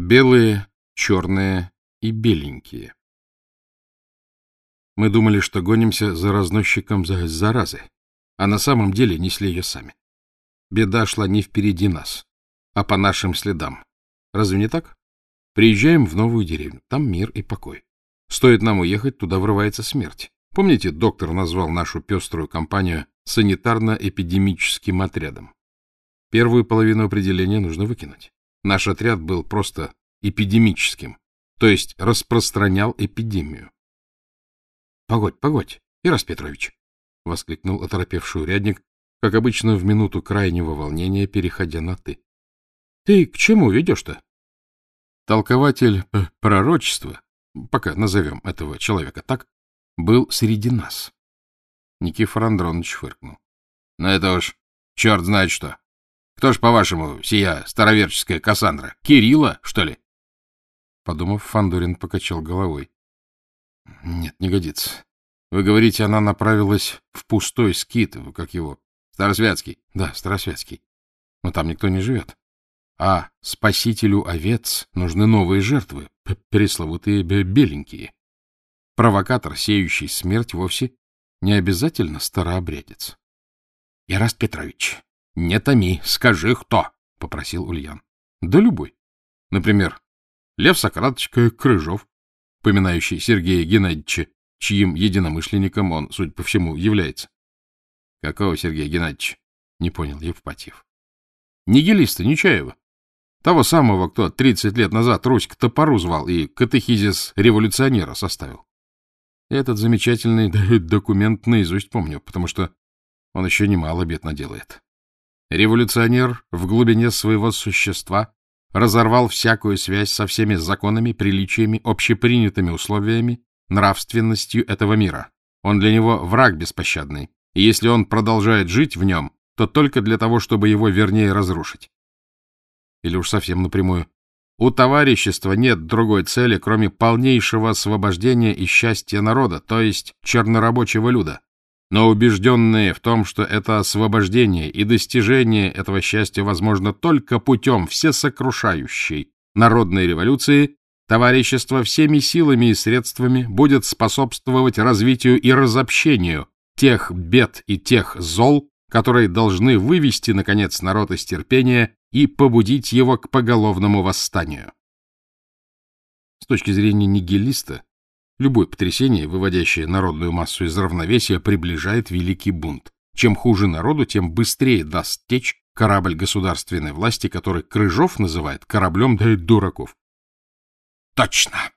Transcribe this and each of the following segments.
Белые, черные и беленькие. Мы думали, что гонимся за разносчиком за заразы, а на самом деле несли ее сами. Беда шла не впереди нас, а по нашим следам. Разве не так? Приезжаем в новую деревню, там мир и покой. Стоит нам уехать, туда врывается смерть. Помните, доктор назвал нашу пеструю компанию санитарно-эпидемическим отрядом? Первую половину определения нужно выкинуть. Наш отряд был просто эпидемическим, то есть распространял эпидемию. — Погодь, погодь, Ирас Петрович! — воскликнул оторопевший урядник, как обычно в минуту крайнего волнения, переходя на «ты». — Ты к чему ведешь-то? Толкователь пророчества, пока назовем этого человека так, был среди нас. Никифор Андронович фыркнул. — Ну это уж черт знает что. Кто ж, по-вашему, сия староверческая Кассандра? Кирилла, что ли? Подумав, Фандорин покачал головой. — Нет, не годится. Вы говорите, она направилась в пустой скит, как его? Старосвятский. Да, Старосвятский. Но там никто не живет. А спасителю овец нужны новые жертвы, пресловутые беленькие. Провокатор, сеющий смерть, вовсе не обязательно старообрядец. — Яраст Петрович, — Не томи, скажи, кто, — попросил Ульян. — Да любой. Например, Лев Сократович Крыжов, поминающий Сергея Геннадьевича, чьим единомышленником он, судя по всему, является. — Какого Сергея Геннадьевича? — не понял Евпатьев. — Нигилиста Нечаева. Того самого, кто 30 лет назад Русь к топору звал и катехизис революционера составил. Этот замечательный документ наизусть помню, потому что он еще немало бед наделает. Революционер в глубине своего существа разорвал всякую связь со всеми законами, приличиями, общепринятыми условиями, нравственностью этого мира. Он для него враг беспощадный, и если он продолжает жить в нем, то только для того, чтобы его вернее разрушить. Или уж совсем напрямую. У товарищества нет другой цели, кроме полнейшего освобождения и счастья народа, то есть чернорабочего люда но убежденные в том, что это освобождение и достижение этого счастья возможно только путем всесокрушающей народной революции, товарищество всеми силами и средствами будет способствовать развитию и разобщению тех бед и тех зол, которые должны вывести, наконец, народ из терпения и побудить его к поголовному восстанию. С точки зрения нигилиста, Любое потрясение, выводящее народную массу из равновесия, приближает великий бунт. Чем хуже народу, тем быстрее даст течь корабль государственной власти, который Крыжов называет кораблем для дураков. — Точно!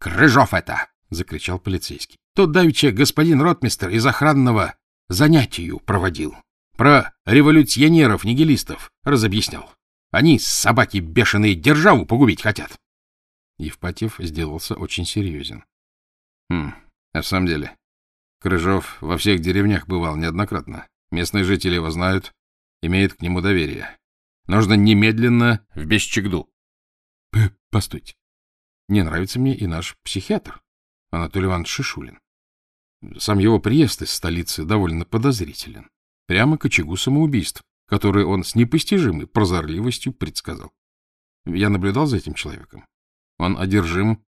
Крыжов это! — закричал полицейский. — Тут давеча господин ротмистер из охранного занятию проводил. Про революционеров-нигилистов разобъяснял. Они, собаки бешеные, державу погубить хотят. Евпатьев сделался очень серьезен. Хм, а в самом деле, Крыжов во всех деревнях бывал неоднократно. Местные жители его знают, имеют к нему доверие. Нужно немедленно в Бесчегду. Постойте. Не нравится мне и наш психиатр, Анатолий Иванович Шишулин. Сам его приезд из столицы довольно подозрителен. Прямо к очагу самоубийств, которые он с непостижимой прозорливостью предсказал. Я наблюдал за этим человеком. Он одержим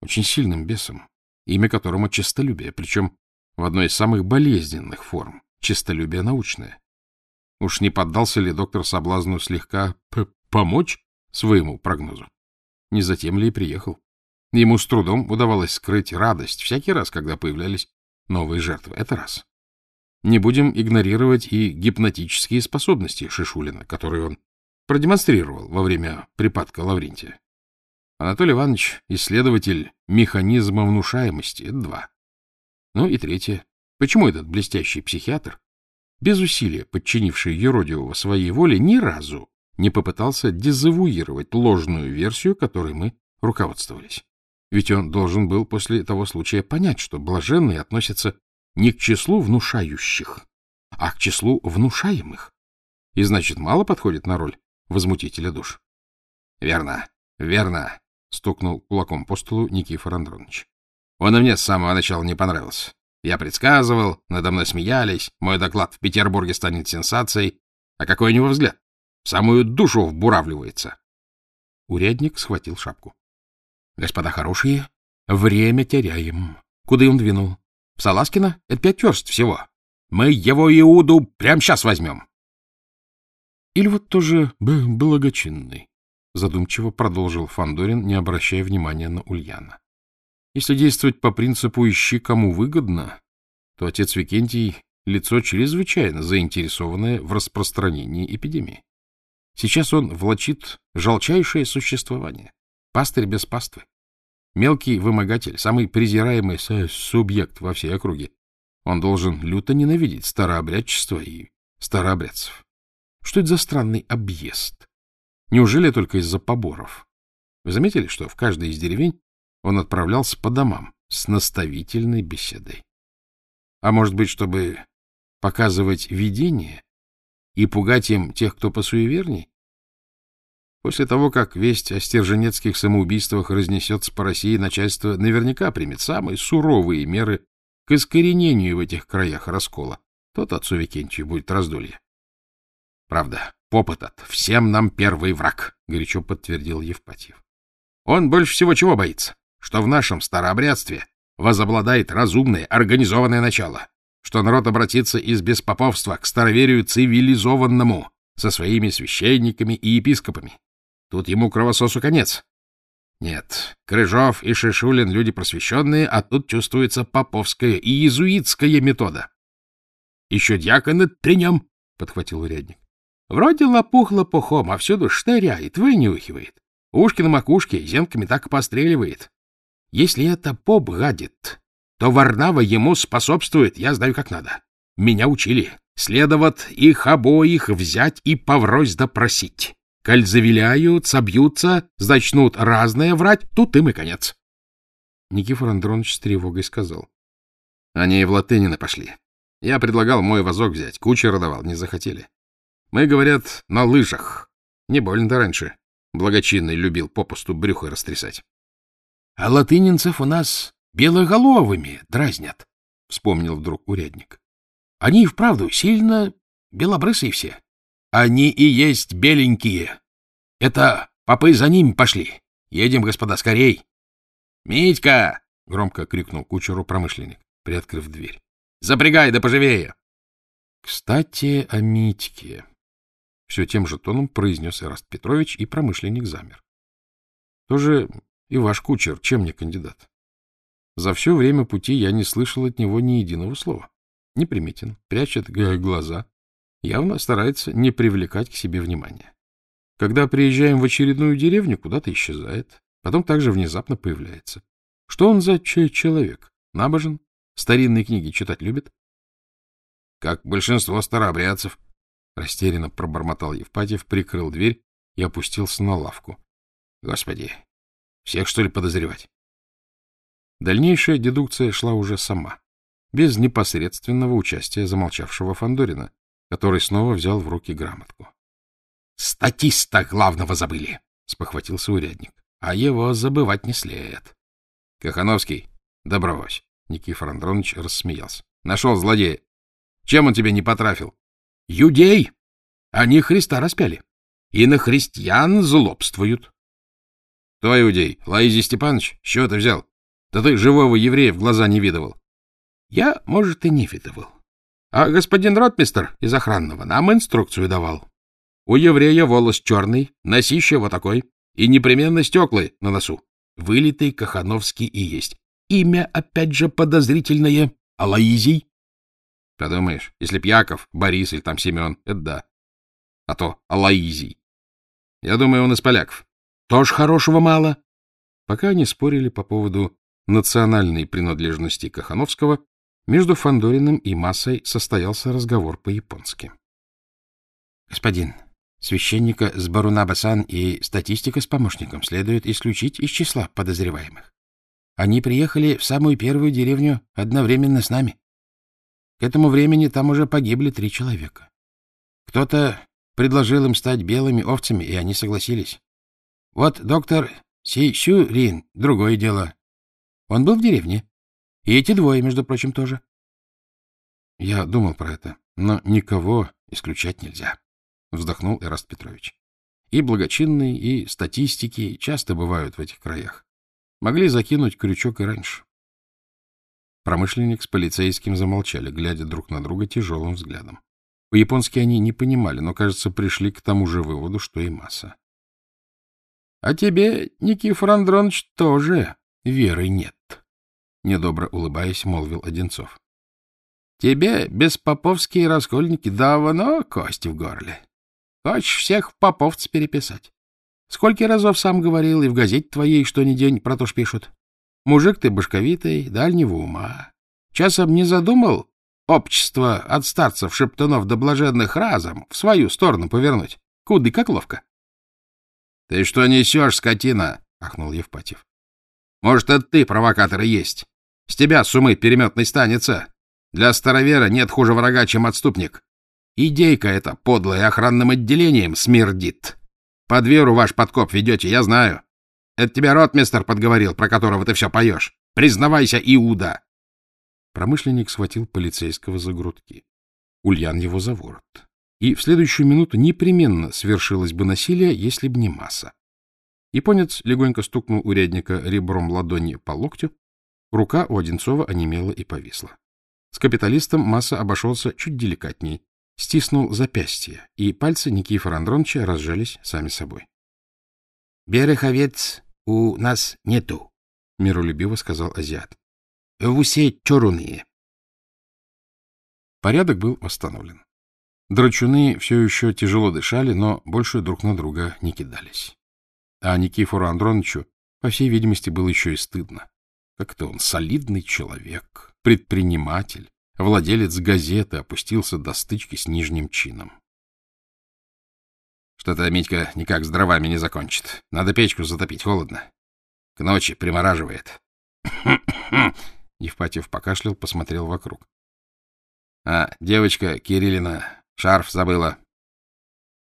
очень сильным бесом имя которому честолюбие, причем в одной из самых болезненных форм — честолюбие научное. Уж не поддался ли доктор соблазну слегка помочь своему прогнозу? Не затем ли и приехал? Ему с трудом удавалось скрыть радость всякий раз, когда появлялись новые жертвы. Это раз. Не будем игнорировать и гипнотические способности Шишулина, которые он продемонстрировал во время припадка Лаврентия. Анатолий Иванович — исследователь механизма внушаемости. Это два. Ну и третье. Почему этот блестящий психиатр, без усилия подчинивший Еродиева своей воле, ни разу не попытался дезавуировать ложную версию, которой мы руководствовались? Ведь он должен был после того случая понять, что блаженные относятся не к числу внушающих, а к числу внушаемых. И значит, мало подходит на роль возмутителя душ. — Верно, верно, — стукнул кулаком по столу Никифор Андронович. — Он и мне с самого начала не понравился. Я предсказывал, надо мной смеялись, мой доклад в Петербурге станет сенсацией. А какой у него взгляд? В самую душу вбуравливается. Урядник схватил шапку. — Господа хорошие, время теряем. Куда он двинул? В Саласкино? Это пять верст всего. Мы его Иуду прямо сейчас возьмем. Или вот тоже благочинный, задумчиво продолжил Фандорин, не обращая внимания на Ульяна. Если действовать по принципу «ищи, кому выгодно», то отец Викентий — лицо чрезвычайно заинтересованное в распространении эпидемии. Сейчас он влачит жалчайшее существование, пастырь без паствы, мелкий вымогатель, самый презираемый субъект во всей округе. Он должен люто ненавидеть старообрядчество и старообрядцев. Что это за странный объезд? Неужели только из-за поборов? Вы заметили, что в каждой из деревень он отправлялся по домам с наставительной беседой? А может быть, чтобы показывать видение и пугать им тех, кто посуеверней? После того, как весть о стерженецких самоубийствах разнесется по России, начальство наверняка примет самые суровые меры к искоренению в этих краях раскола. Тот отцу Викентию будет раздолье. Правда, поп этот всем нам первый враг, — горячо подтвердил Евпатьев. Он больше всего чего боится? Что в нашем старообрядстве возобладает разумное, организованное начало, что народ обратится из беспоповства к староверию цивилизованному со своими священниками и епископами. Тут ему кровососу конец. Нет, Крыжов и Шишулин — люди просвещенные, а тут чувствуется поповская и иезуитская метода. — Еще дьякона тренем, — подхватил урядник. Вроде лопух лопухом, а всюду штыряет, вынюхивает. Ушки на макушке зенками так постреливает. Если это поп гадит, то Варнава ему способствует, я знаю как надо. Меня учили. Следоват их обоих взять и поврось допросить. Коль завиляют, собьются, зачнут разное врать, тут им и конец. Никифор Андронович с тревогой сказал. Они и в Латынина пошли. Я предлагал мой вазок взять, кучера давал, не захотели. Мы, говорят, на лыжах. Не больно-то раньше. Благочинный любил попусту брюхо растрясать. — А латынинцев у нас белоголовыми дразнят, — вспомнил вдруг урядник. — Они и вправду сильно белобрысые все. Они и есть беленькие. Это попы за ними пошли. Едем, господа, скорей. — Митька! — громко крикнул кучеру промышленник, приоткрыв дверь. — Запрягай, да поживее! Кстати, о Митьке. Все тем же тоном произнес Эраст Петрович, и промышленник замер. Тоже и ваш кучер, чем не кандидат? За все время пути я не слышал от него ни единого слова. Неприметен, прячет глаза, явно старается не привлекать к себе внимания. Когда приезжаем в очередную деревню, куда-то исчезает, потом также внезапно появляется. Что он за человек? Набожен? Старинные книги читать любит? Как большинство старообрядцев, Растерянно пробормотал Евпатьев, прикрыл дверь и опустился на лавку. Господи, всех, что ли, подозревать? Дальнейшая дедукция шла уже сама, без непосредственного участия замолчавшего Фандорина, который снова взял в руки грамотку. — Статиста главного забыли! — спохватился урядник. — А его забывать не след. — Кахановский, да брось! — Никифор Андронович рассмеялся. — Нашел злодея. Чем он тебе не потрафил? Юдей! Они Христа распяли. И на христиан злобствуют. — Кто иудей? Лаизий Степанович? С чего ты взял? Да ты живого еврея в глаза не видывал. — Я, может, и не видывал. А господин ротмистер из охранного нам инструкцию давал. У еврея волос черный, носище вот такой, и непременно стеклы на носу. Вылитый Кахановский и есть. Имя, опять же, подозрительное. Алаизий. Подумаешь, если б Яков, Борис или там Семен, это да. А то Алаизий. Я думаю, он из поляков. Тоже хорошего мало. Пока они спорили по поводу национальной принадлежности Кахановского, между Фандориным и Массой состоялся разговор по-японски. — Господин, священника с Барунабасан и статистика с помощником следует исключить из числа подозреваемых. Они приехали в самую первую деревню одновременно с нами. К этому времени там уже погибли три человека. Кто-то предложил им стать белыми овцами, и они согласились. Вот доктор Си Рин — другое дело. Он был в деревне. И эти двое, между прочим, тоже. Я думал про это, но никого исключать нельзя, — вздохнул Эраст Петрович. И благочинные, и статистики часто бывают в этих краях. Могли закинуть крючок и раньше. Промышленник с полицейским замолчали, глядя друг на друга тяжелым взглядом. По-японски они не понимали, но, кажется, пришли к тому же выводу, что и масса. — А тебе, Никифор Андронович, тоже веры нет, — недобро улыбаясь, молвил Одинцов. — Тебе беспоповские раскольники давно кости в горле. Хочешь всех в поповцы переписать. Сколько разов сам говорил, и в газете твоей что ни день про то ж пишут. Мужик ты башковитый, дальнего ума. Часом не задумал общество от старцев, шептунов до блаженных разом в свою сторону повернуть? Куды как ловко. — Ты что несешь, скотина? — ахнул Евпатьев. — Может, это ты, провокатор, и есть. С тебя сумы переметной станется. Для старовера нет хуже врага, чем отступник. Идейка эта подлая охранным отделением смердит. Под веру ваш подкоп ведете, я знаю. Это тебя ротмистер подговорил, про которого ты все поешь. Признавайся, Иуда!» Промышленник схватил полицейского за грудки. Ульян его за ворот. И в следующую минуту непременно свершилось бы насилие, если б не масса. Японец легонько стукнул урядника ребром ладони по локтю, рука у Одинцова онемела и повисла. С капиталистом масса обошелся чуть деликатней, стиснул запястье, и пальцы Никифора Андроновича разжались сами собой. — Береховец у нас нету, — миролюбиво сказал азиат. — В усе чоруные. Порядок был восстановлен. Драчуны все еще тяжело дышали, но больше друг на друга не кидались. А Никифору Андроновичу, по всей видимости, было еще и стыдно. Как-то он солидный человек, предприниматель, владелец газеты, опустился до стычки с нижним чином. Что-то Митька никак с дровами не закончит. Надо печку затопить, холодно. К ночи примораживает. Евпатьев покашлял, посмотрел вокруг. А, девочка Кириллина шарф забыла.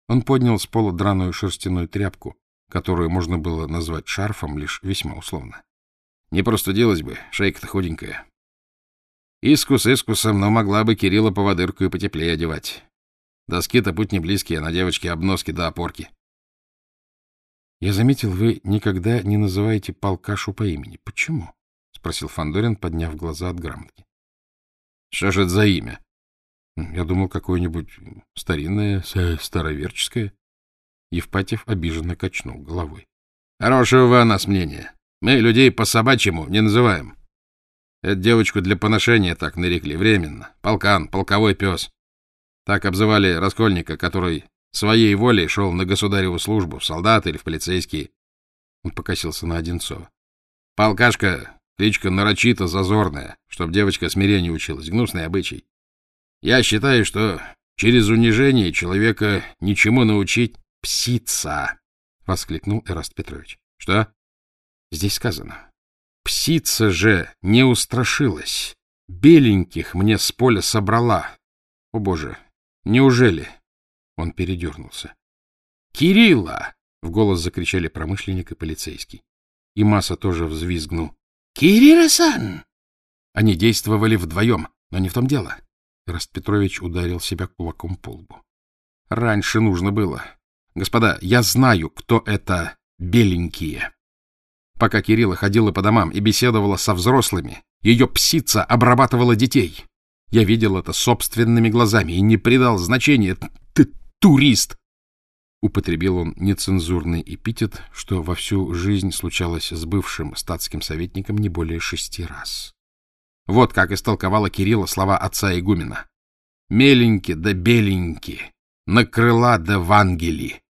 Он поднял с пола драную шерстяную тряпку, которую можно было назвать шарфом лишь весьма условно. Не простудилась бы, шейка-то худенькая. Искус искусом, но могла бы Кирилла поводырку и потеплее одевать. Доски-то путь не близкий, а на девочке обноски до опорки. — Я заметил, вы никогда не называете полкашу по имени. Почему? — спросил Фандорин, подняв глаза от грамотки. — Что же это за имя? — Я думал, какое-нибудь старинное, староверческое. Евпатьев обиженно качнул головой. — Хорошего вы о нас мнения. Мы людей по-собачьему не называем. Эту девочку для поношения так нарекли временно. Полкан, полковой пес. Так обзывали Раскольника, который своей волей шел на государеву службу, в солдаты или в полицейские. Он покосился на Одинцова. Полкашка, кличка нарочито зазорная, чтоб девочка смирению училась, гнусный обычай. Я считаю, что через унижение человека ничему научить псица, — воскликнул Эраст Петрович. — Что? — Здесь сказано. Псица же не устрашилась. Беленьких мне с поля собрала. О, боже, Неужели? Он передернулся. Кирилла! В голос закричали промышленник и полицейский. И Маса тоже взвизгнул. Кирилла-сан! Они действовали вдвоем, но не в том дело. Раст Петрович ударил себя кулаком по лбу. Раньше нужно было. Господа, я знаю, кто это беленькие. Пока Кирилла ходила по домам и беседовала со взрослыми, ее псица обрабатывала детей. Я видел это собственными глазами и не придал значения. Ты турист! Употребил он нецензурный эпитет, что во всю жизнь случалось с бывшим статским советником не более шести раз. Вот как истолковала Кирилла слова отца игумена. «Меленьки да беленьки, на крыла да вангели.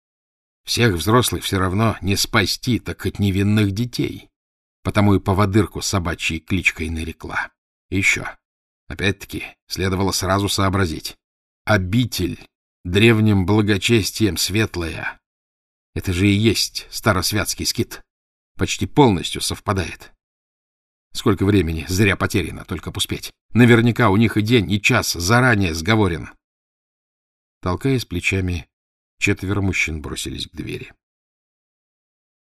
Всех взрослых все равно не спасти, так хоть невинных детей. Потому и поводырку собачьей кличкой нарекла. Еще. Опять-таки, следовало сразу сообразить. Обитель, древним благочестием светлая. Это же и есть старосвятский скит. Почти полностью совпадает. Сколько времени зря потеряно, только пуспеть. Наверняка у них и день, и час заранее сговорен. Толкаясь плечами, четверо мужчин бросились к двери.